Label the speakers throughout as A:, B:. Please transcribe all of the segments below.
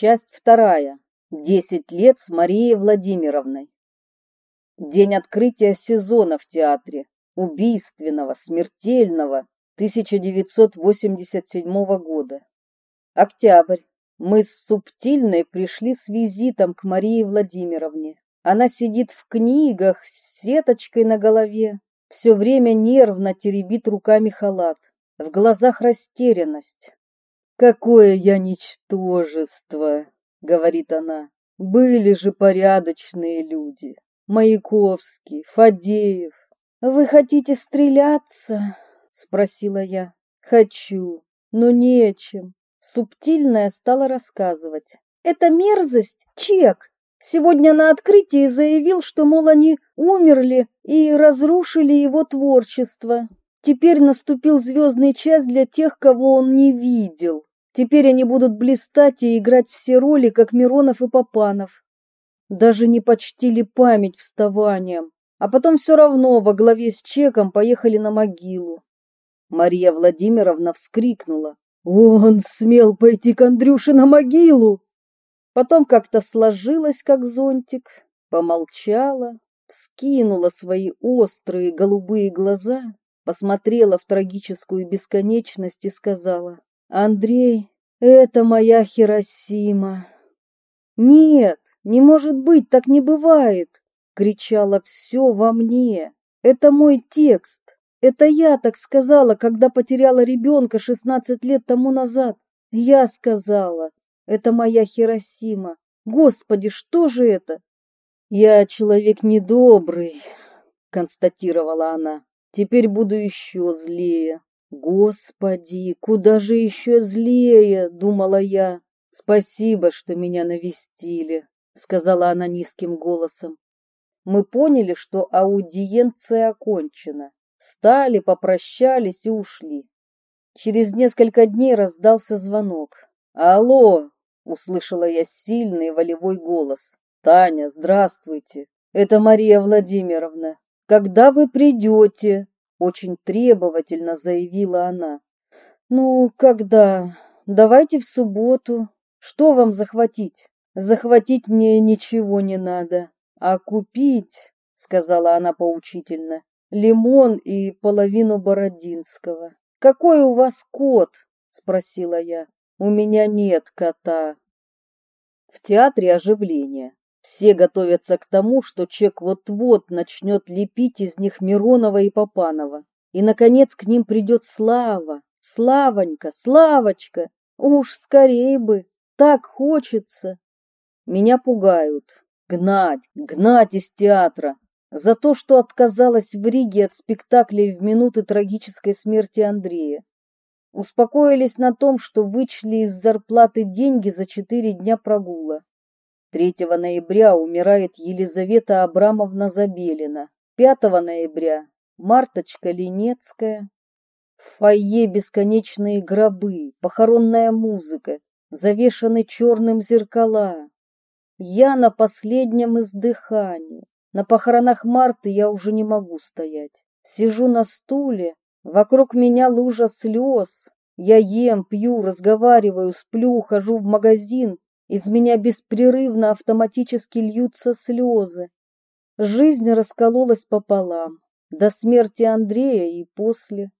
A: Часть вторая. Десять лет с Марией Владимировной. День открытия сезона в театре. Убийственного, смертельного, 1987 года. Октябрь. Мы с Субтильной пришли с визитом к Марии Владимировне. Она сидит в книгах с сеточкой на голове, все время нервно теребит руками халат. В глазах растерянность. «Какое я ничтожество!» — говорит она. «Были же порядочные люди. Маяковский, Фадеев». «Вы хотите стреляться?» — спросила я. «Хочу, но нечем». Субтильная стала рассказывать. «Это мерзость, чек. Сегодня на открытии заявил, что, мол, они умерли и разрушили его творчество. Теперь наступил звездный час для тех, кого он не видел. Теперь они будут блистать и играть все роли, как Миронов и Попанов. Даже не почтили память вставанием, а потом все равно во главе с Чеком поехали на могилу. Мария Владимировна вскрикнула. «Он смел пойти к Андрюше на могилу!» Потом как-то сложилась, как зонтик, помолчала, вскинула свои острые голубые глаза, посмотрела в трагическую бесконечность и сказала, «Андрей, это моя Хиросима». «Нет, не может быть, так не бывает!» — кричала все во мне. «Это мой текст. Это я так сказала, когда потеряла ребенка шестнадцать лет тому назад. Я сказала, это моя Хиросима. Господи, что же это? Я человек недобрый, констатировала она. Теперь буду еще злее. Господи, куда же еще злее, думала я. Спасибо, что меня навестили, сказала она низким голосом. Мы поняли, что аудиенция окончена. Встали, попрощались и ушли. Через несколько дней раздался звонок. «Алло!» услышала я сильный волевой голос. Таня, здравствуйте. Это Мария Владимировна. Когда вы придете? Очень требовательно заявила она. Ну, когда? Давайте в субботу. Что вам захватить? Захватить мне ничего не надо, а купить, сказала она поучительно, лимон и половину бородинского. Какой у вас кот? спросила я. У меня нет кота. В театре оживление. Все готовятся к тому, что Чек вот-вот начнет лепить из них Миронова и Попанова. И, наконец, к ним придет Слава. Славонька, Славочка. Уж скорее бы. Так хочется. Меня пугают. Гнать, гнать из театра. За то, что отказалась в Риге от спектаклей в минуты трагической смерти Андрея. Успокоились на том, что вычли из зарплаты деньги за четыре дня прогула. 3 ноября умирает Елизавета Абрамовна Забелина. 5 ноября Марточка Ленецкая. В фойе бесконечные гробы, похоронная музыка, завешаны черным зеркала. Я на последнем издыхании. На похоронах Марты я уже не могу стоять. Сижу на стуле, Вокруг меня лужа слез. Я ем, пью, разговариваю, сплю, хожу в магазин. Из меня беспрерывно автоматически льются слезы. Жизнь раскололась пополам. До смерти Андрея и после.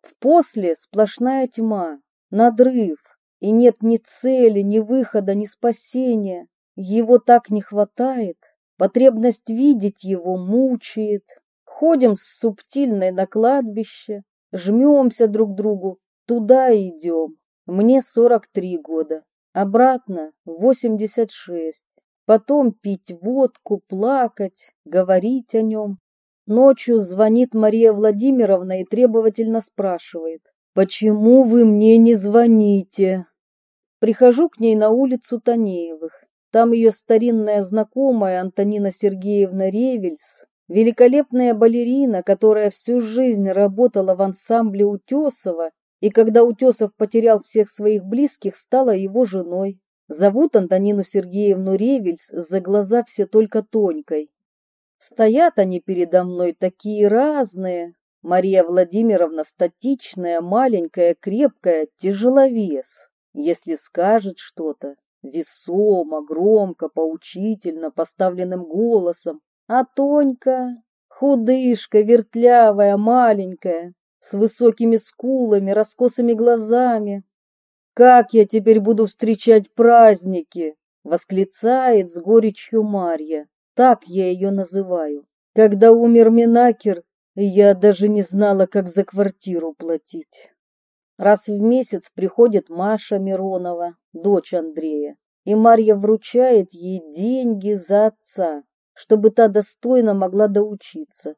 A: В после сплошная тьма, надрыв. И нет ни цели, ни выхода, ни спасения. Его так не хватает. Потребность видеть его мучает. Ходим с субтильной на кладбище, жмемся друг другу, туда идем. Мне 43 года, обратно 86. Потом пить водку, плакать, говорить о нем. Ночью звонит Мария Владимировна и требовательно спрашивает, «Почему вы мне не звоните?» Прихожу к ней на улицу Танеевых. Там ее старинная знакомая Антонина Сергеевна Ревельс Великолепная балерина, которая всю жизнь работала в ансамбле Утесова, и когда Утесов потерял всех своих близких, стала его женой. Зовут Антонину Сергеевну Ревельс, за глаза все только тонькой. Стоят они передо мной такие разные. Мария Владимировна статичная, маленькая, крепкая, тяжеловес. Если скажет что-то, весомо, громко, поучительно, поставленным голосом. А Тонька, худышка, вертлявая, маленькая, с высокими скулами, раскосыми глазами. «Как я теперь буду встречать праздники?» — восклицает с горечью Марья. Так я ее называю. Когда умер Минакер, я даже не знала, как за квартиру платить. Раз в месяц приходит Маша Миронова, дочь Андрея, и Марья вручает ей деньги за отца, чтобы та достойно могла доучиться.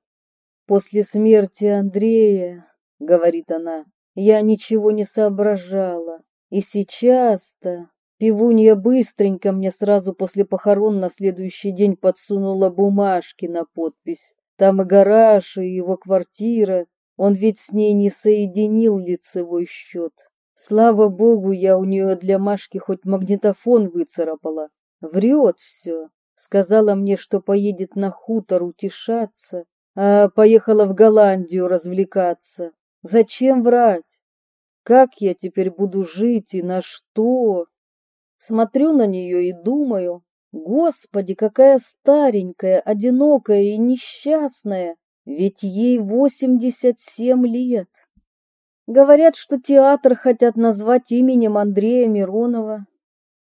A: После смерти Андрея, говорит она, я ничего не соображала. И сейчас-то пивунья быстренько мне сразу после похорон на следующий день подсунула бумажки на подпись. Там и гараж, и его квартира, он ведь с ней не соединил лицевой счет. Слава богу, я у нее для Машки хоть магнитофон выцарапала. Врет все. Сказала мне, что поедет на хутор утешаться, а поехала в Голландию развлекаться. Зачем врать? Как я теперь буду жить и на что? Смотрю на нее и думаю, Господи, какая старенькая, одинокая и несчастная. Ведь ей восемьдесят семь лет. Говорят, что театр хотят назвать именем Андрея Миронова.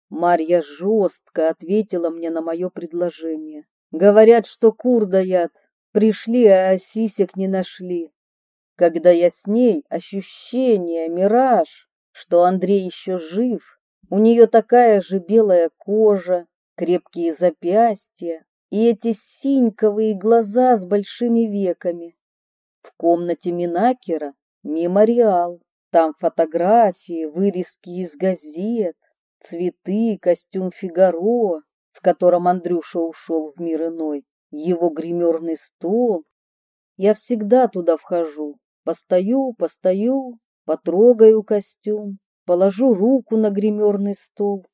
A: Марья жестко ответила мне на мое предложение. Говорят, что кур даят. Пришли, а сисек не нашли. Когда я с ней, ощущение, мираж, что Андрей еще жив. У нее такая же белая кожа, крепкие запястья, и эти синьковые глаза с большими веками. В комнате Минакера мемориал. Там фотографии, вырезки из газет, цветы, костюм Фигаро, в котором Андрюша ушел в мир иной, его гримерный стол. Я всегда туда вхожу, постою, постою, потрогаю костюм, положу руку на гримерный стол.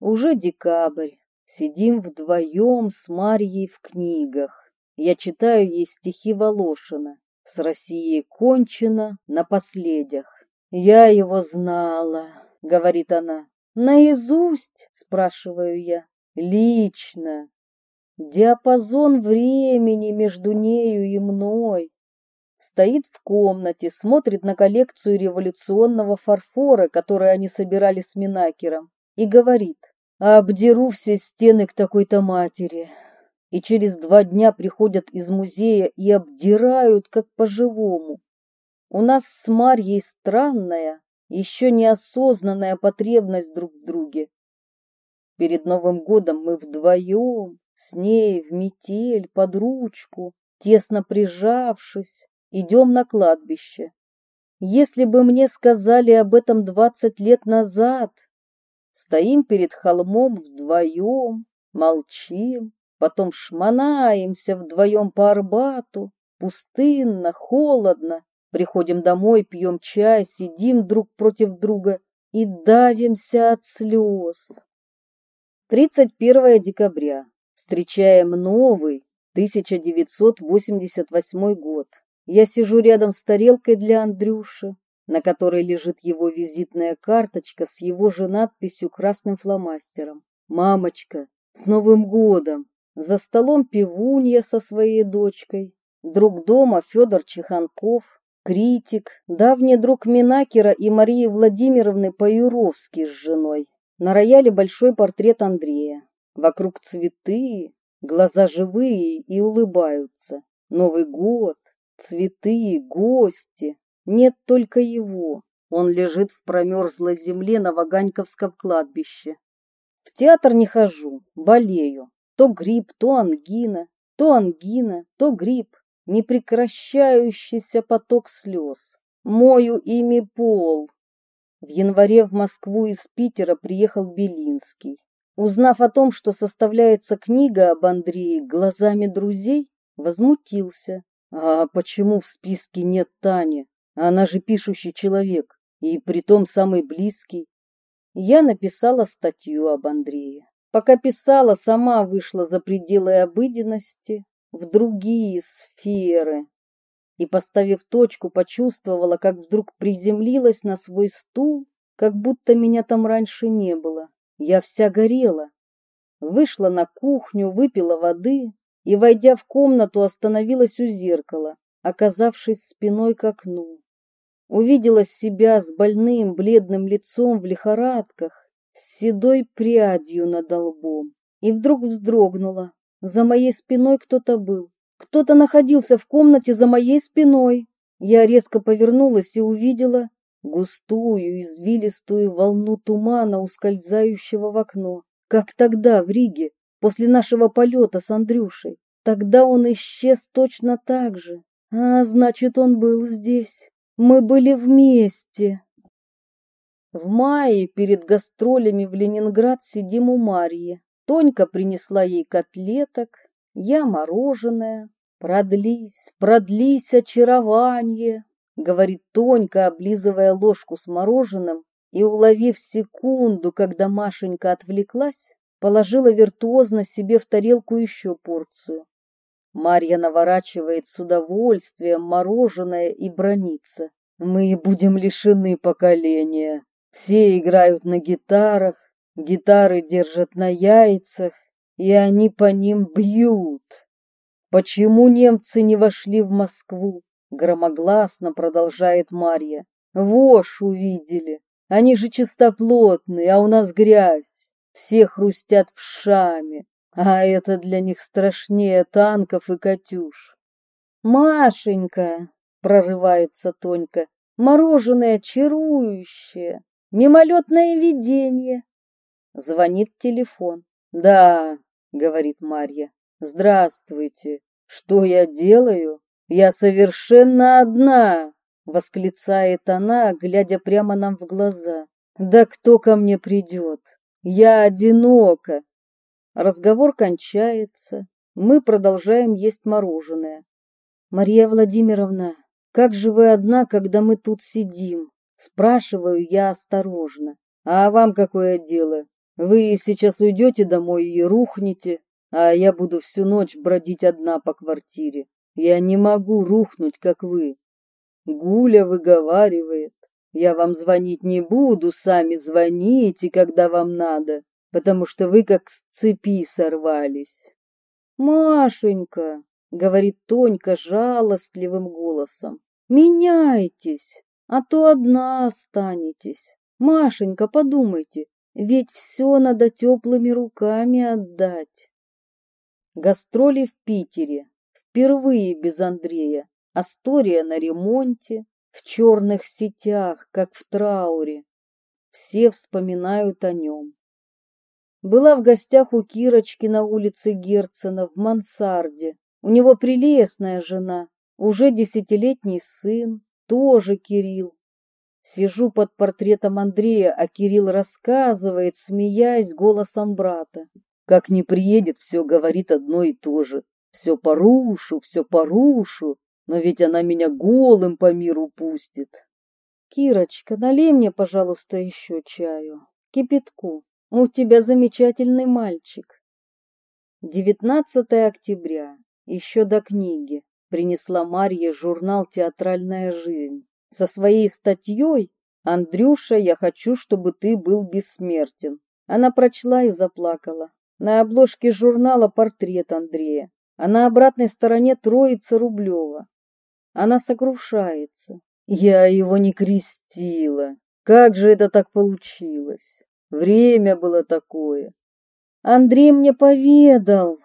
A: Уже декабрь, Сидим вдвоем с Марьей в книгах. Я читаю ей стихи Волошина. С Россией кончено на последях. Я его знала, говорит она. Наизусть, спрашиваю я. Лично. Диапазон времени между нею и мной. Стоит в комнате, смотрит на коллекцию революционного фарфора, который они собирали с Минакером, и говорит обдеру все стены к такой-то матери. И через два дня приходят из музея и обдирают, как по-живому. У нас с Марьей странная, еще неосознанная потребность друг в друге. Перед Новым годом мы вдвоем, с ней в метель, под ручку, тесно прижавшись, идем на кладбище. Если бы мне сказали об этом двадцать лет назад, Стоим перед холмом вдвоем, молчим, потом шмонаемся вдвоем по Арбату, пустынно, холодно. Приходим домой, пьем чай, сидим друг против друга и давимся от слез. 31 декабря. Встречаем новый, 1988 год. Я сижу рядом с тарелкой для Андрюши на которой лежит его визитная карточка с его же надписью красным фломастером. «Мамочка, с Новым годом!» За столом пивунья со своей дочкой, друг дома Федор Чеханков, критик, давний друг Минакера и Марии Владимировны Паюровски с женой. На рояле большой портрет Андрея. Вокруг цветы, глаза живые и улыбаются. Новый год, цветы, гости. Нет только его. Он лежит в промерзлой земле на Ваганьковском кладбище. В театр не хожу, болею. То грипп, то ангина, то ангина, то грипп. Непрекращающийся поток слез. Мою ими пол. В январе в Москву из Питера приехал Белинский. Узнав о том, что составляется книга об Андрее глазами друзей, возмутился. А почему в списке нет Тани? Она же пишущий человек, и притом самый близкий. Я написала статью об Андрее. Пока писала, сама вышла за пределы обыденности, в другие сферы. И, поставив точку, почувствовала, как вдруг приземлилась на свой стул, как будто меня там раньше не было. Я вся горела. Вышла на кухню, выпила воды и, войдя в комнату, остановилась у зеркала, оказавшись спиной к окну. Увидела себя с больным, бледным лицом в лихорадках, с седой прядью над лбом, и вдруг вздрогнула. За моей спиной кто-то был. Кто-то находился в комнате за моей спиной. Я резко повернулась и увидела густую, извилистую волну тумана, ускользающего в окно. Как тогда, в Риге, после нашего полета с Андрюшей. Тогда он исчез точно так же. А, значит, он был здесь. Мы были вместе. В мае перед гастролями в Ленинград сидим у Марьи. Тонька принесла ей котлеток, я мороженое. Продлись, продлись, очарование, говорит Тонька, облизывая ложку с мороженым и, уловив секунду, когда Машенька отвлеклась, положила виртуозно себе в тарелку еще порцию. Марья наворачивает с удовольствием мороженое и бронится. Мы будем лишены поколения. Все играют на гитарах, гитары держат на яйцах, и они по ним бьют. Почему немцы не вошли в Москву? Громогласно продолжает Марья. Вошь увидели. Они же чистоплотные, а у нас грязь. Все хрустят в шаме, а это для них страшнее танков и катюш. Машенька, прорывается Тонька, мороженое чарующее, мимолетное видение. Звонит телефон. Да, говорит Марья. Здравствуйте. Что я делаю? Я совершенно одна, восклицает она, глядя прямо нам в глаза. Да кто ко мне придет? Я одинока. Разговор кончается. Мы продолжаем есть мороженое. Мария Владимировна, как же вы одна, когда мы тут сидим? Спрашиваю я осторожно. А вам какое дело? Вы сейчас уйдете домой и рухнете, а я буду всю ночь бродить одна по квартире. Я не могу рухнуть, как вы. Гуля выговаривает. Я вам звонить не буду, сами звоните, когда вам надо, потому что вы как с цепи сорвались. Машенька, говорит Тонька жалостливым голосом, меняйтесь, а то одна останетесь. Машенька, подумайте, ведь все надо теплыми руками отдать. Гастроли в Питере. Впервые без Андрея. Астория на ремонте, в черных сетях, как в трауре. Все вспоминают о нем. Была в гостях у Кирочки на улице Герцена в мансарде. У него прелестная жена, уже десятилетний сын, тоже Кирилл. Сижу под портретом Андрея, а Кирилл рассказывает, смеясь голосом брата. Как не приедет, все говорит одно и то же. Все порушу, все порушу, но ведь она меня голым по миру пустит. Кирочка, налей мне, пожалуйста, еще чаю. Кипятку. У тебя замечательный мальчик. 19 октября. Еще до книги. Принесла Марье журнал «Театральная жизнь». Со своей статьей «Андрюша, я хочу, чтобы ты был бессмертен». Она прочла и заплакала. На обложке журнала портрет Андрея а на обратной стороне троица Рублева. Она сокрушается. Я его не крестила. Как же это так получилось? Время было такое. Андрей мне поведал,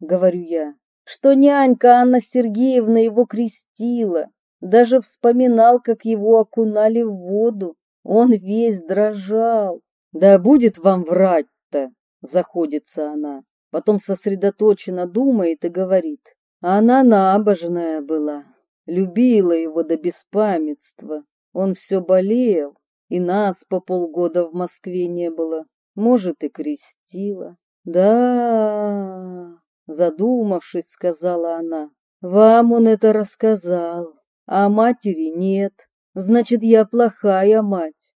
A: говорю я, что нянька Анна Сергеевна его крестила. Даже вспоминал, как его окунали в воду. Он весь дрожал. Да будет вам врать-то, заходится она потом сосредоточенно думает и говорит. Она набожная была, любила его до беспамятства. Он все болел, и нас по полгода в Москве не было. Может, и крестила. Да, задумавшись, сказала она. Вам он это рассказал, а матери нет. Значит, я плохая мать.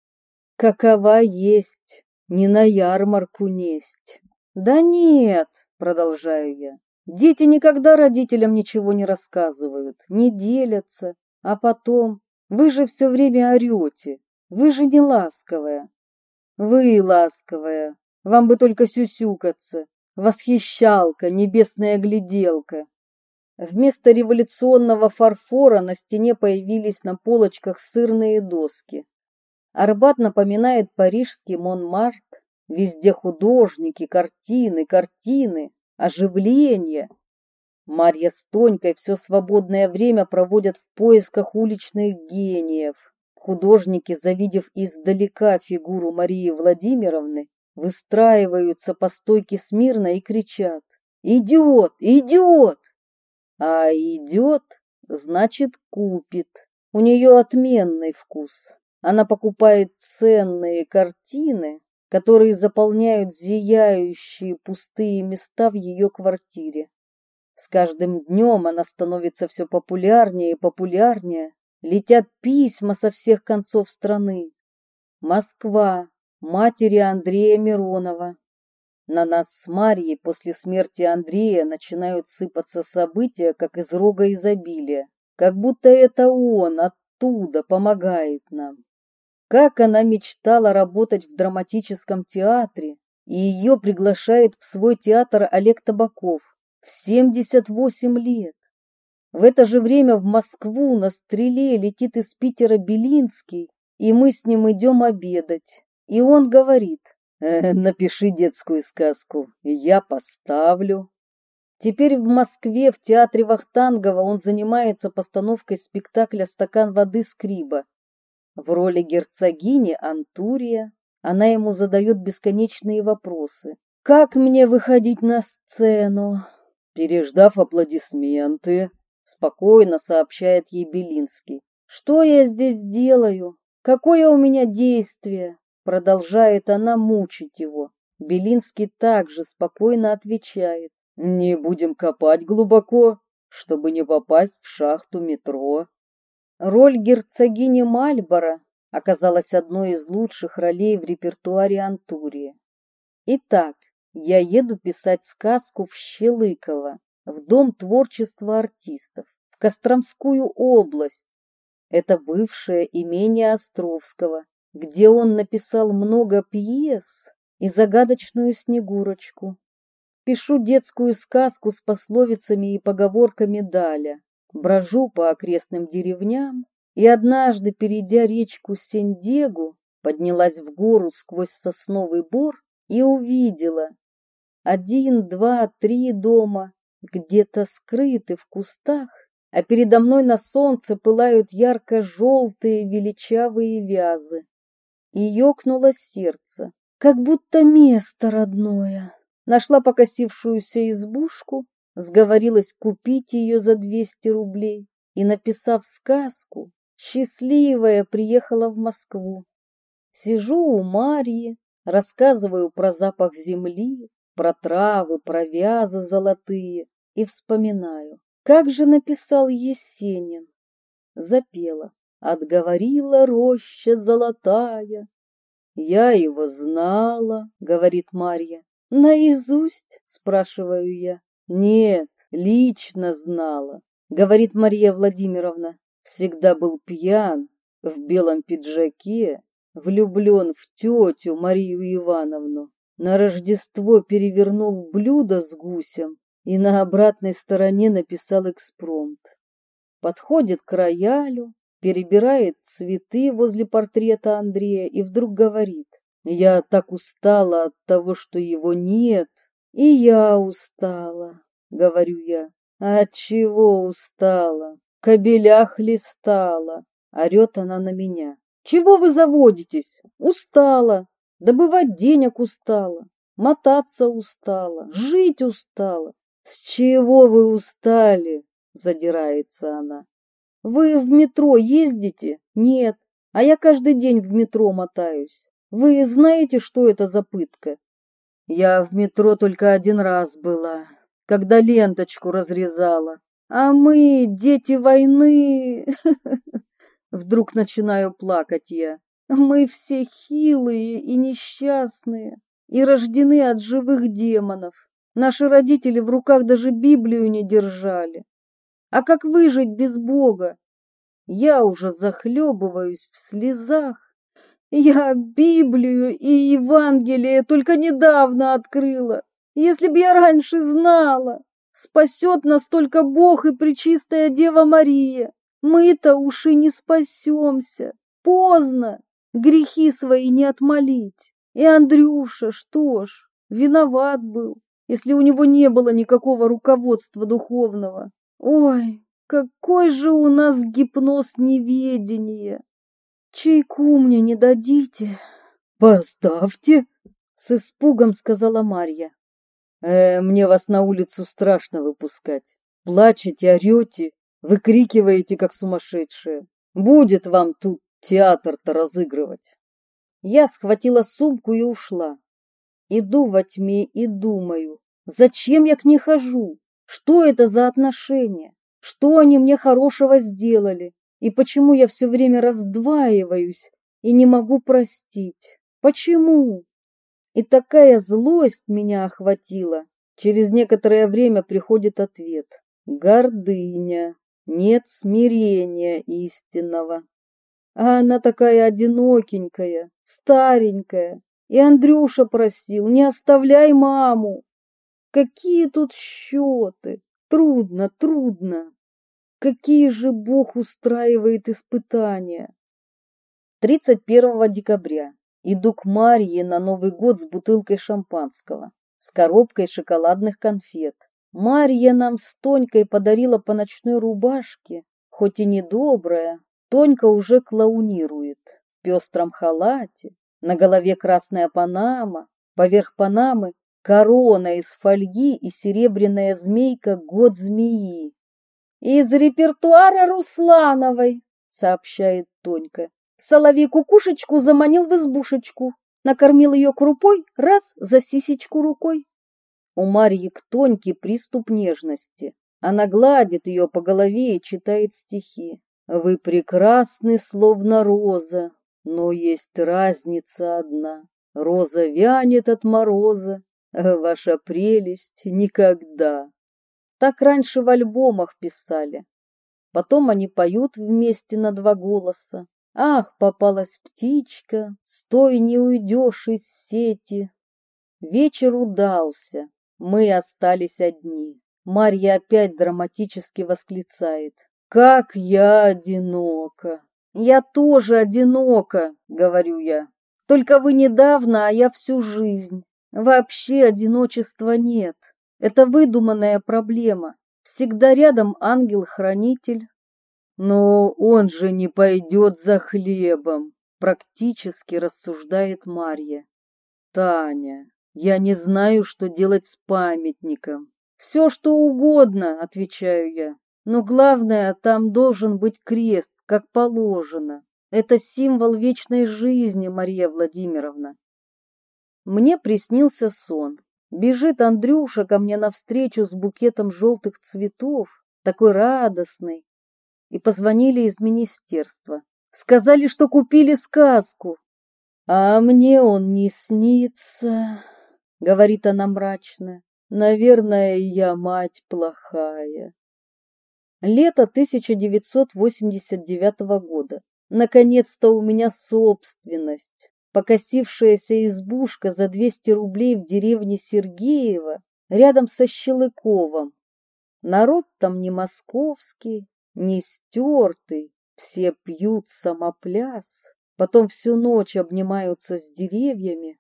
A: Какова есть, не на ярмарку несть. Да нет, продолжаю я. Дети никогда родителям ничего не рассказывают, не делятся, а потом вы же все время орете. Вы же не ласковая. Вы ласковая, Вам бы только сюсюкаться. Восхищалка, небесная гляделка. Вместо революционного фарфора на стене появились на полочках сырные доски. Арбат напоминает парижский Монмарт. Везде художники, картины, картины, оживление. Марья с Тонькой все свободное время проводят в поисках уличных гениев. Художники, завидев издалека фигуру Марии Владимировны, выстраиваются по стойке смирно и кричат «Идет! Идет!» А идет, значит, купит. У нее отменный вкус. Она покупает ценные картины, которые заполняют зияющие пустые места в ее квартире. С каждым днем она становится все популярнее и популярнее. Летят письма со всех концов страны. Москва, матери Андрея Миронова. На нас с Марьей после смерти Андрея начинают сыпаться события, как из рога изобилия. Как будто это он оттуда помогает нам. Как она мечтала работать в драматическом театре, и ее приглашает в свой театр Олег Табаков в 78 лет. В это же время в Москву на стреле летит из Питера Белинский, и мы с ним идем обедать. И он говорит, э, напиши детскую сказку, я поставлю. Теперь в Москве в театре Вахтангова он занимается постановкой спектакля «Стакан воды Скриба». В роли герцогини Антурия она ему задает бесконечные вопросы. «Как мне выходить на сцену?» Переждав аплодисменты, спокойно сообщает ей Белинский. «Что я здесь делаю? Какое у меня действие?» Продолжает она мучить его. Белинский также спокойно отвечает. «Не будем копать глубоко, чтобы не попасть в шахту метро». Роль герцогини Мальборо оказалась одной из лучших ролей в репертуаре Антурии. Итак, я еду писать сказку в Щелыково, в Дом творчества артистов, в Костромскую область. Это бывшее имение Островского, где он написал много пьес и загадочную Снегурочку. Пишу детскую сказку с пословицами и поговорками Даля брожу по окрестным деревням и однажды, перейдя речку Сендегу, поднялась в гору сквозь сосновый бор и увидела один, два, три дома, где-то скрыты в кустах, а передо мной на солнце пылают ярко-желтые величавые вязы. И ёкнуло сердце, как будто место родное. Нашла покосившуюся избушку, сговорилась купить ее за 200 рублей и, написав сказку, счастливая приехала в Москву. Сижу у Марьи, рассказываю про запах земли, про травы, про вязы золотые и вспоминаю, как же написал Есенин. Запела, отговорила роща золотая. Я его знала, говорит Марья. Наизусть, спрашиваю я. Нет, лично знала, говорит Мария Владимировна. Всегда был пьян, в белом пиджаке, влюблен в тетю Марию Ивановну. На Рождество перевернул блюдо с гусем и на обратной стороне написал экспромт. Подходит к роялю, перебирает цветы возле портрета Андрея и вдруг говорит, «Я так устала от того, что его нет, и я устала, говорю я. От чего устала? Кобеля хлестала. Орет она на меня. Чего вы заводитесь? Устала. Добывать денег устала. Мотаться устала. Жить устала. С чего вы устали? Задирается она. Вы в метро ездите? Нет. А я каждый день в метро мотаюсь. Вы знаете, что это за пытка? Я в метро только один раз была, когда ленточку разрезала. А мы, дети войны... Вдруг начинаю плакать я. Мы все хилые и несчастные, и рождены от живых демонов. Наши родители в руках даже Библию не держали. А как выжить без Бога? Я уже захлебываюсь в слезах Я Библию и Евангелие только недавно открыла. Если б я раньше знала, спасет нас только Бог и Пречистая Дева Мария. Мы-то уж и не спасемся. Поздно. Грехи свои не отмолить. И Андрюша, что ж, виноват был, если у него не было никакого руководства духовного. Ой, какой же у нас гипноз неведения! Чайку мне не дадите?
B: Поставьте,
A: с испугом сказала Марья.
B: Э, мне вас на улицу страшно выпускать. Плачете, орете, выкрикиваете, как сумасшедшие. Будет вам тут театр-то разыгрывать.
A: Я схватила сумку и ушла. Иду во тьме и думаю, зачем я к ней хожу? Что это за отношения? Что они мне хорошего сделали? И почему я все время раздваиваюсь и не могу простить? Почему? И такая злость меня охватила. Через некоторое время приходит ответ. Гордыня. Нет смирения истинного. А она такая одинокенькая, старенькая. И Андрюша просил, не оставляй маму. Какие тут счеты? Трудно, трудно. Какие же Бог устраивает испытания? 31 декабря. Иду к Марье на Новый год с бутылкой шампанского, с коробкой шоколадных конфет. Марья нам с Тонькой подарила по ночной рубашке, хоть и недобрая, Тонька уже клоунирует. В пестром халате, на голове красная панама, поверх панамы корона из фольги и серебряная змейка «Год змеи». «Из репертуара Руслановой», — сообщает Тонька. Соловей кукушечку заманил в избушечку, накормил ее крупой, раз за сисечку рукой. У Марьи к Тоньке приступ нежности. Она гладит ее по голове и читает стихи. «Вы прекрасны, словно роза, но есть разница одна. Роза вянет от мороза, Ваша прелесть никогда. Так раньше в альбомах писали. Потом они поют вместе на два голоса. Ах, попалась птичка, стой, не уйдешь из сети. Вечер удался, мы остались одни. Марья опять драматически восклицает. Как я одинока! Я тоже одинока, говорю я. Только вы недавно, а я всю жизнь. Вообще одиночества нет. Это выдуманная проблема. Всегда рядом ангел-хранитель. Но он же не пойдет за хлебом, практически рассуждает Марья. Таня, я не знаю, что делать с памятником. Все, что угодно, отвечаю я. Но главное, там должен быть крест, как положено. Это символ вечной жизни, Мария Владимировна. Мне приснился сон. Бежит Андрюша ко мне навстречу с букетом желтых цветов, такой радостный. И позвонили из министерства. Сказали, что купили сказку. А мне он не снится, говорит она мрачно. Наверное, я мать плохая. Лето 1989 года. Наконец-то у меня собственность. Покосившаяся избушка за 200 рублей в деревне Сергеева рядом со Щелыковым. Народ там не московский, не стертый, все пьют самопляс, потом всю ночь обнимаются с деревьями,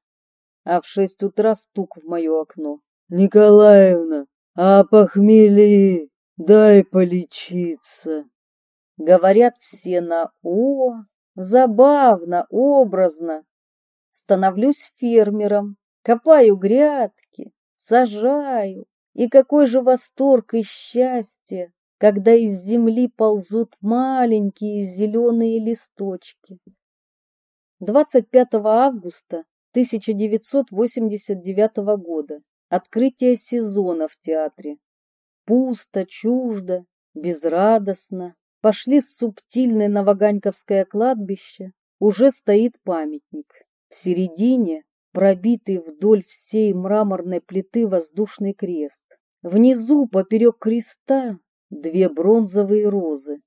A: а в шесть утра стук в мое окно.
B: «Николаевна, а похмели, дай полечиться!»
A: Говорят все на «о», забавно, образно, становлюсь фермером, копаю грядки, сажаю. И какой же восторг и счастье, когда из земли ползут маленькие зеленые листочки. 25 августа 1989 года. Открытие сезона в театре. Пусто, чуждо, безрадостно. Пошли с субтильное на Ваганьковское кладбище. Уже стоит памятник. В середине пробитый вдоль всей мраморной плиты воздушный крест. Внизу, поперек креста, две бронзовые розы.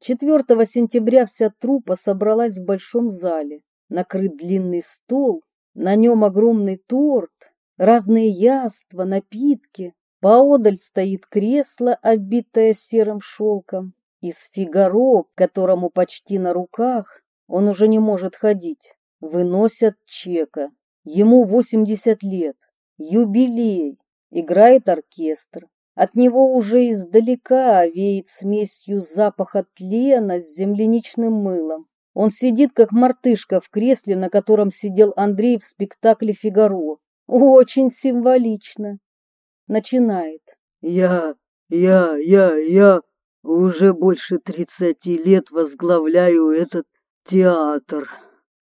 A: 4 сентября вся труппа собралась в большом зале. Накрыт длинный стол, на нем огромный торт, разные яства, напитки. Поодаль стоит кресло, оббитое серым шелком. Из Фигаро, которому почти на руках, он уже не может ходить, выносят чека. Ему 80 лет, юбилей, играет оркестр. От него уже издалека веет смесью запаха тлена с земляничным мылом. Он сидит, как мартышка в кресле, на котором сидел Андрей в спектакле «Фигаро». Очень символично. Начинает.
B: «Я, я, я, я уже больше тридцати лет возглавляю этот театр.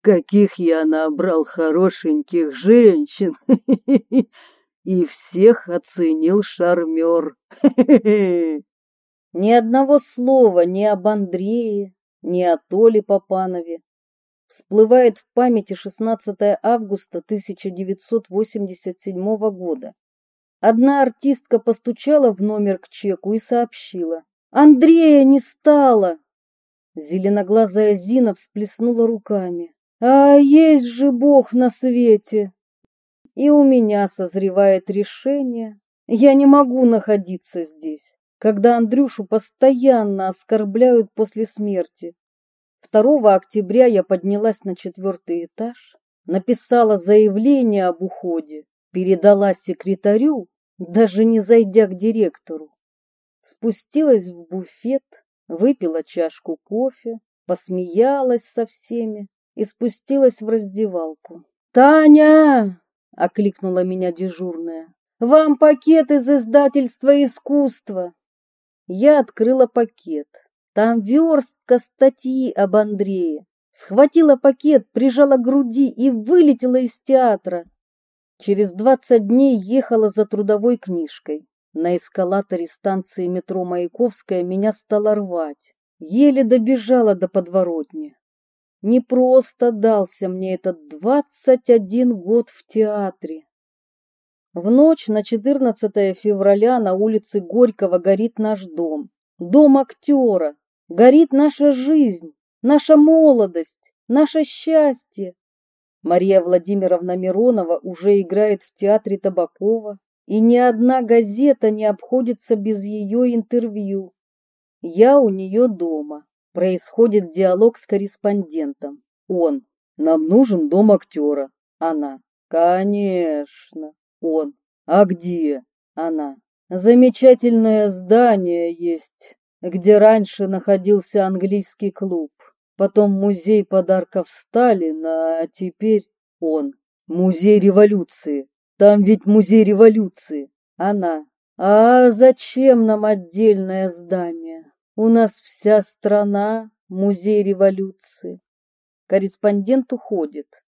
B: Каких я набрал хорошеньких женщин. И всех оценил шармер.
A: Ни одного слова ни об Андрее, ни о Толе Попанове. Всплывает в памяти 16 августа 1987 года. Одна артистка постучала в номер к чеку и сообщила. «Андрея не стало!» Зеленоглазая Зина всплеснула руками. «А есть же Бог на свете!» И у меня созревает решение. Я не могу находиться здесь когда Андрюшу постоянно оскорбляют после смерти. 2 октября я поднялась на четвертый этаж, написала заявление об уходе, передала секретарю, даже не зайдя к директору. Спустилась в буфет, выпила чашку кофе, посмеялась со всеми и спустилась в раздевалку. «Таня!» — окликнула меня дежурная. «Вам пакет из издательства искусства!» Я открыла пакет. Там верстка статьи об Андрее. Схватила пакет, прижала к груди и вылетела из театра. Через двадцать дней ехала за трудовой книжкой. На эскалаторе станции метро Маяковская меня стало рвать. Еле добежала до подворотни. Не просто дался мне этот двадцать один год в театре. В ночь на 14 февраля на улице Горького горит наш дом. Дом актера. Горит наша жизнь, наша молодость, наше счастье. Мария Владимировна Миронова уже играет в театре Табакова, и ни одна газета не обходится без ее интервью. Я у нее дома. Происходит диалог с корреспондентом. Он. Нам нужен дом актера. Она. Конечно. Он. А где? Она. Замечательное здание есть, где раньше находился английский клуб. Потом музей подарков Сталина, а теперь он. Музей революции. Там ведь музей революции. Она. А зачем нам отдельное здание? У нас вся страна музей революции. Корреспондент уходит.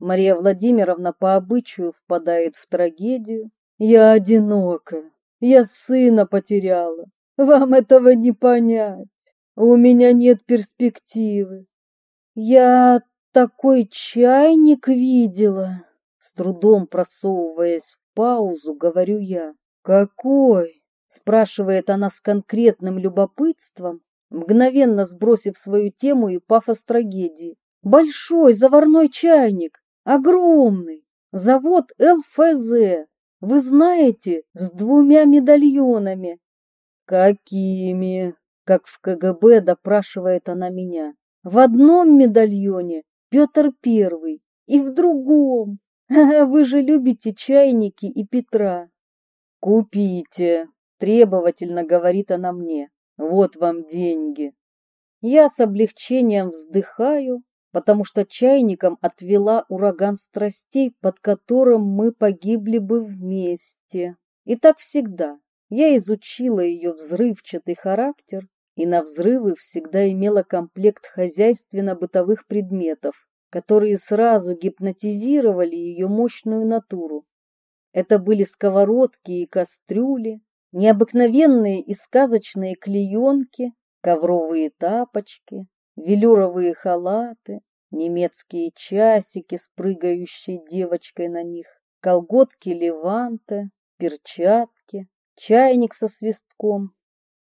A: Мария Владимировна по обычаю впадает в трагедию. «Я одинока, я сына потеряла, вам этого не понять, у меня нет перспективы». «Я такой чайник видела», с трудом просовываясь в паузу, говорю я. «Какой?» Спрашивает она с конкретным любопытством, мгновенно сбросив свою тему и пафос трагедии. «Большой заварной чайник, Огромный. Завод ЛФЗ. Вы знаете, с двумя медальонами. Какими? Как в КГБ допрашивает она меня. В одном медальоне Петр Первый и в другом. Вы же любите чайники и Петра. Купите, требовательно говорит она мне. Вот вам деньги. Я с облегчением вздыхаю потому что чайником отвела ураган страстей, под которым мы погибли бы вместе. И так всегда. Я изучила ее взрывчатый характер и на взрывы всегда имела комплект хозяйственно-бытовых предметов, которые сразу гипнотизировали ее мощную натуру. Это были сковородки и кастрюли, необыкновенные и сказочные клеенки, ковровые тапочки, велюровые халаты, немецкие часики с прыгающей девочкой на них, колготки леванта, перчатки, чайник со свистком.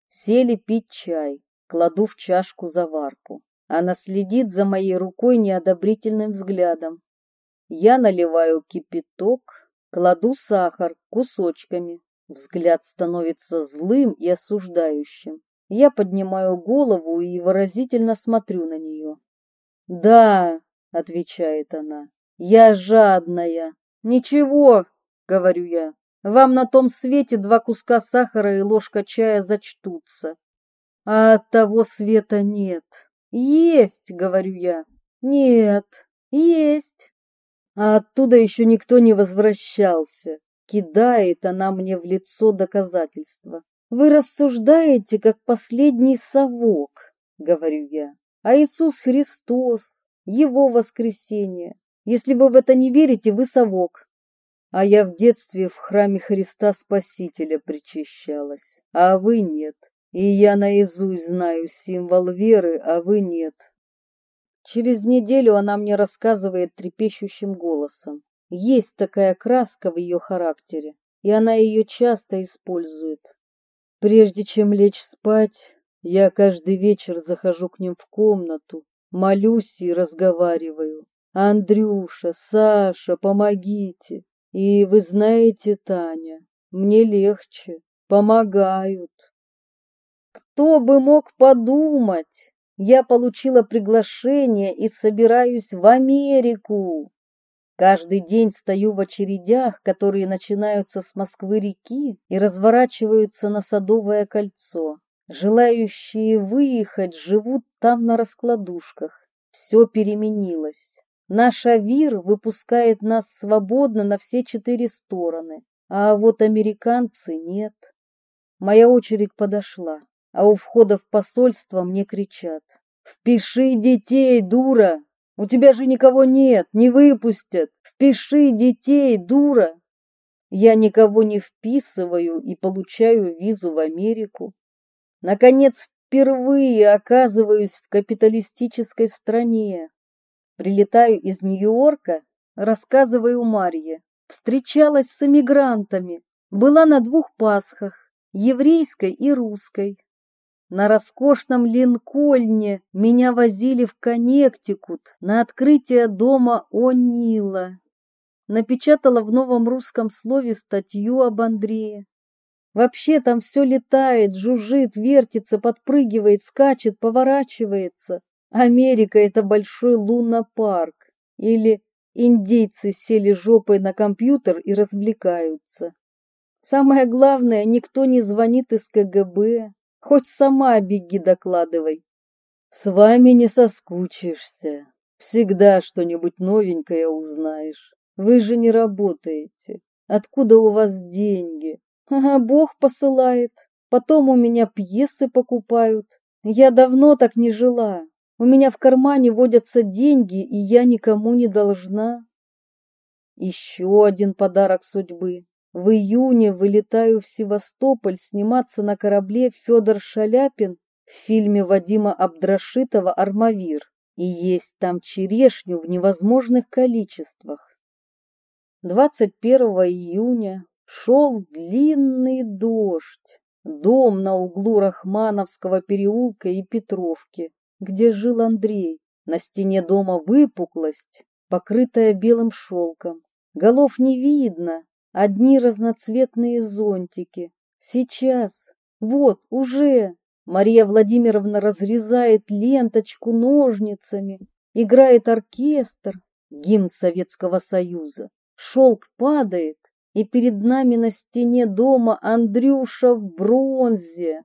A: Сели пить чай, кладу в чашку заварку. Она следит за моей рукой неодобрительным взглядом. Я наливаю кипяток, кладу сахар кусочками. Взгляд становится злым и осуждающим. Я поднимаю голову и выразительно смотрю на нее. «Да», — отвечает она, — «я жадная». «Ничего», — говорю я, — «вам на том свете два куска сахара и ложка чая зачтутся». «А от того света нет». «Есть», — говорю я. «Нет, есть». А оттуда еще никто не возвращался. Кидает она мне в лицо доказательства. Вы рассуждаете, как последний совок, говорю я. А Иисус Христос, Его воскресение. Если вы в это не верите, вы совок. А я в детстве в храме Христа Спасителя причащалась, а вы нет. И я наизусть знаю символ веры, а вы нет. Через неделю она мне рассказывает трепещущим голосом. Есть такая краска в ее характере, и она ее часто использует. Прежде чем лечь спать, я каждый вечер захожу к ним в комнату, молюсь и разговариваю. Андрюша, Саша, помогите. И вы знаете, Таня, мне легче, помогают. Кто бы мог подумать? Я получила приглашение и собираюсь в Америку. Каждый день стою в очередях, которые начинаются с Москвы-реки и разворачиваются на Садовое кольцо. Желающие выехать живут там на раскладушках. Все переменилось. Наш Авир выпускает нас свободно на все четыре стороны, а вот американцы нет. Моя очередь подошла, а у входа в посольство мне кричат. «Впиши детей, дура! У тебя же никого нет, не выпустят. Впиши детей, дура. Я никого не вписываю и получаю визу в Америку. Наконец, впервые оказываюсь в капиталистической стране. Прилетаю из Нью-Йорка, рассказываю Марье. Встречалась с эмигрантами, была на двух Пасхах, еврейской и русской. На роскошном Линкольне меня возили в Коннектикут на открытие дома О'Нила. Напечатала в новом русском слове статью об Андрее. Вообще там все летает, жужжит, вертится, подпрыгивает, скачет, поворачивается. Америка — это большой лунопарк. Или индейцы сели жопой на компьютер и развлекаются. Самое главное, никто не звонит из КГБ, Хоть сама беги докладывай. С вами не соскучишься. Всегда что-нибудь новенькое узнаешь. Вы же не работаете. Откуда у вас деньги? Ага, Бог посылает. Потом у меня пьесы покупают. Я давно так не жила. У меня в кармане водятся деньги, и я никому не должна. Еще один подарок судьбы. В июне вылетаю в Севастополь сниматься на корабле Федор Шаляпин в фильме Вадима Абдрашитова «Армавир» и есть там черешню в невозможных количествах. 21 июня шел длинный дождь. Дом на углу Рахмановского переулка и Петровки, где жил Андрей. На стене дома выпуклость, покрытая белым шелком. Голов не видно, Одни разноцветные зонтики. Сейчас. Вот, уже. Мария Владимировна разрезает ленточку ножницами. Играет оркестр. Гимн Советского Союза. Шелк падает, и перед нами на стене дома Андрюша в бронзе.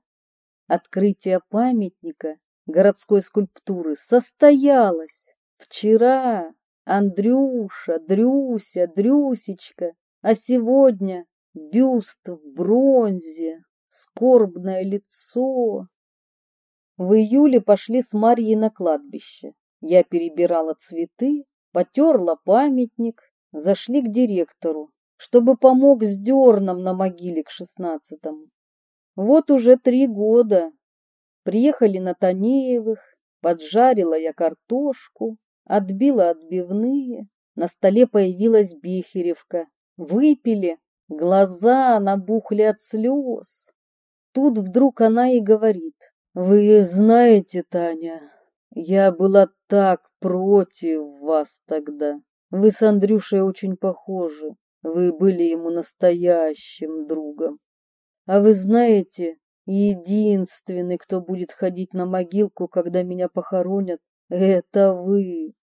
A: Открытие памятника городской скульптуры состоялось вчера. Андрюша, Дрюся, Дрюсечка а сегодня бюст в бронзе, скорбное лицо. В июле пошли с Марьей на кладбище. Я перебирала цветы, потерла памятник, зашли к директору, чтобы помог с дерном на могиле к шестнадцатому. Вот уже три года. Приехали на Танеевых, поджарила я картошку, отбила отбивные, на столе появилась Бехеревка Выпили, глаза набухли от слез. Тут вдруг она и говорит. «Вы знаете, Таня,
B: Я была так против вас тогда. Вы с Андрюшей очень похожи. Вы были ему настоящим другом. А вы знаете, единственный, кто будет ходить на могилку, когда меня похоронят, это вы.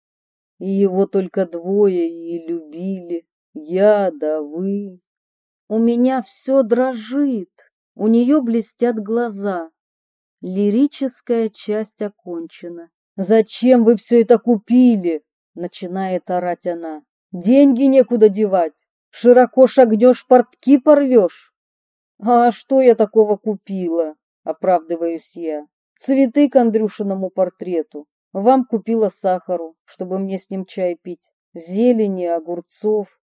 B: И его только двое и любили. Я да вы.
A: У меня все дрожит. У нее блестят глаза. Лирическая часть окончена.
B: «Зачем вы все это купили?» — начинает орать она. «Деньги некуда девать. Широко шагнешь, портки порвешь». «А что я такого купила?» — оправдываюсь я. «Цветы к Андрюшиному портрету. Вам купила сахару, чтобы мне с ним чай пить. Зелени, огурцов».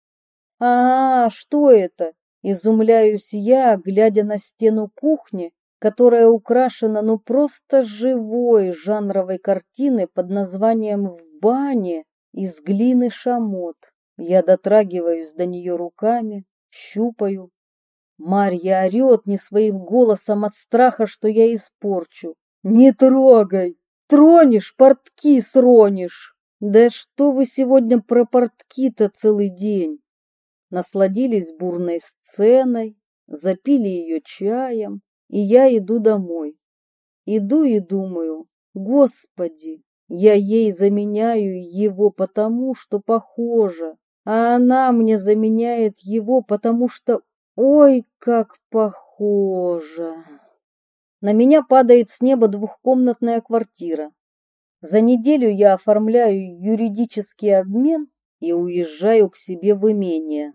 A: «А, что это?» — изумляюсь я, глядя на стену кухни, которая украшена ну просто живой жанровой картиной под названием «В бане» из глины шамот. Я дотрагиваюсь до нее руками, щупаю. Марья орет не своим голосом от страха, что я испорчу.
B: «Не трогай! Тронешь, портки сронишь!»
A: «Да что вы сегодня про портки-то целый день?» Насладились бурной сценой, запили ее чаем, и я иду домой. Иду и думаю, Господи, я ей заменяю его потому, что похожа, а она мне заменяет его потому, что ой, как похожа. На меня падает с неба двухкомнатная квартира. За неделю я оформляю юридический обмен и уезжаю к себе в имение.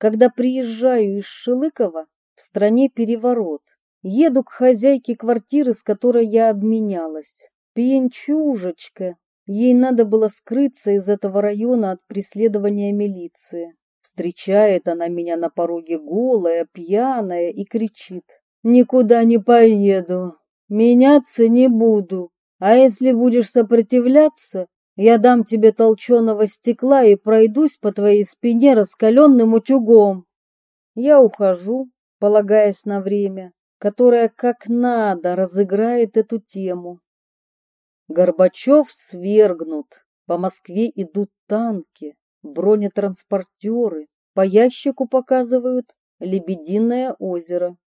A: Когда приезжаю из Шилыкова, в стране переворот. Еду к хозяйке квартиры, с которой я обменялась. Пьянчужечка. Ей надо было скрыться из этого района от преследования милиции. Встречает она меня на пороге голая, пьяная и кричит. «Никуда не поеду, меняться не буду, а если будешь сопротивляться, я дам тебе толченого стекла и пройдусь по твоей спине раскаленным утюгом». Я ухожу, полагаясь на время, которая как надо разыграет эту тему. Горбачев свергнут, по Москве идут танки, бронетранспортеры, по ящику показывают Лебединое озеро.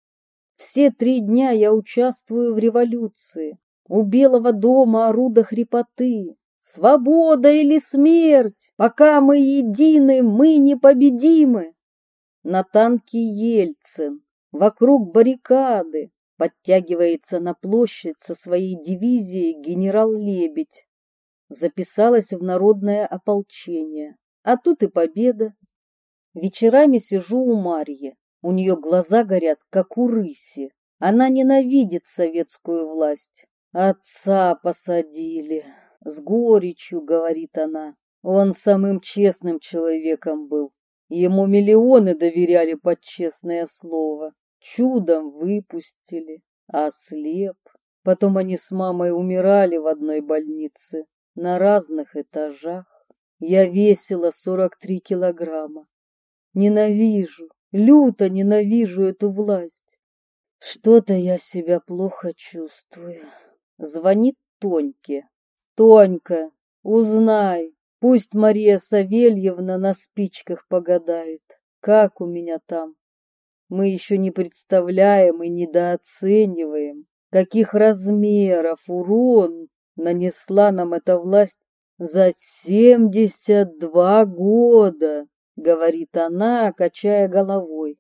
A: Все три дня я участвую в революции. У Белого дома оруда хрипоты. Свобода или смерть! Пока мы едины, мы непобедимы. На танке Ельцин, Вокруг баррикады подтягивается на площадь со своей дивизией генерал Лебедь. Записалась в народное ополчение. А тут и победа. Вечерами сижу у Марьи. У нее глаза горят, как у рыси. Она ненавидит советскую власть. Отца посадили. С горечью, говорит она. Он самым честным человеком был. Ему миллионы доверяли под честное слово чудом выпустили, а слеп. Потом они с мамой умирали в одной больнице на разных этажах. Я весила 43 килограмма. Ненавижу, люто ненавижу эту власть. Что-то я себя плохо чувствую. Звонит Тоньке. Тонька, узнай, пусть Мария Савельевна на спичках погадает, как у меня там. Мы еще не представляем и недооцениваем, каких размеров урон нанесла нам эта власть за семьдесят два года, говорит она, качая головой.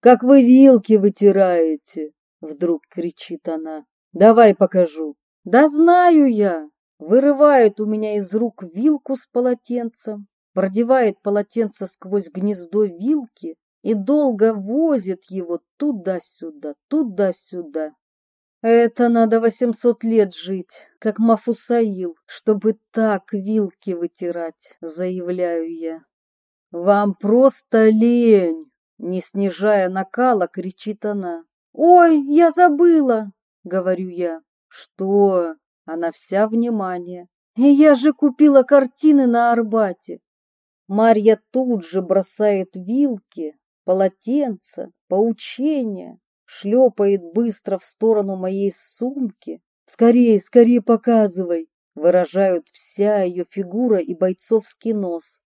A: Как вы вилки вытираете, вдруг кричит она. Давай покажу. Да знаю я. Вырывает у меня из рук вилку с полотенцем, продевает полотенце сквозь гнездо вилки и долго возит его туда-сюда, туда-сюда. Это надо восемьсот лет жить, как Мафусаил, чтобы так вилки вытирать, заявляю я. Вам просто лень, не снижая накала, кричит она. Ой, я забыла, говорю я. Что? Она вся внимание. Я же купила картины на Арбате. Марья тут же бросает вилки, полотенце, поучение, шлепает быстро в сторону моей сумки. «Скорее, скорее показывай! выражают вся ее фигура и бойцовский нос.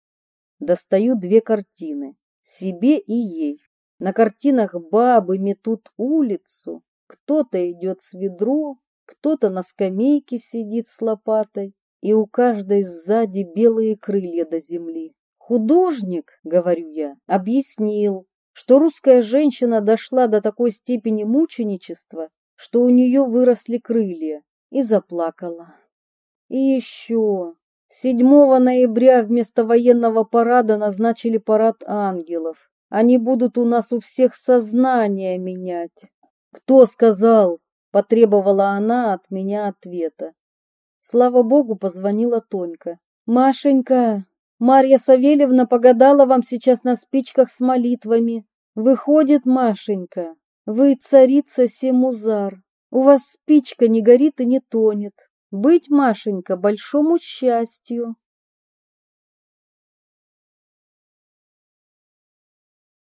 A: Достаю две картины, себе и ей. На картинах бабы метут улицу, кто-то идет с ведром, кто-то на скамейке сидит с лопатой, и у каждой сзади белые крылья до земли. Художник, говорю я, объяснил, что русская женщина дошла до такой степени мученичества, что у нее выросли крылья, и заплакала. И еще 7 ноября вместо военного парада назначили парад ангелов. Они будут у нас у всех сознание менять. Кто сказал? Потребовала она от меня ответа. Слава богу, позвонила Тонька. Машенька, Марья Савельевна погадала вам сейчас на спичках с молитвами. Выходит, Машенька, вы царица Семузар. У вас спичка не горит и не тонет. Быть, Машенька, большому счастью.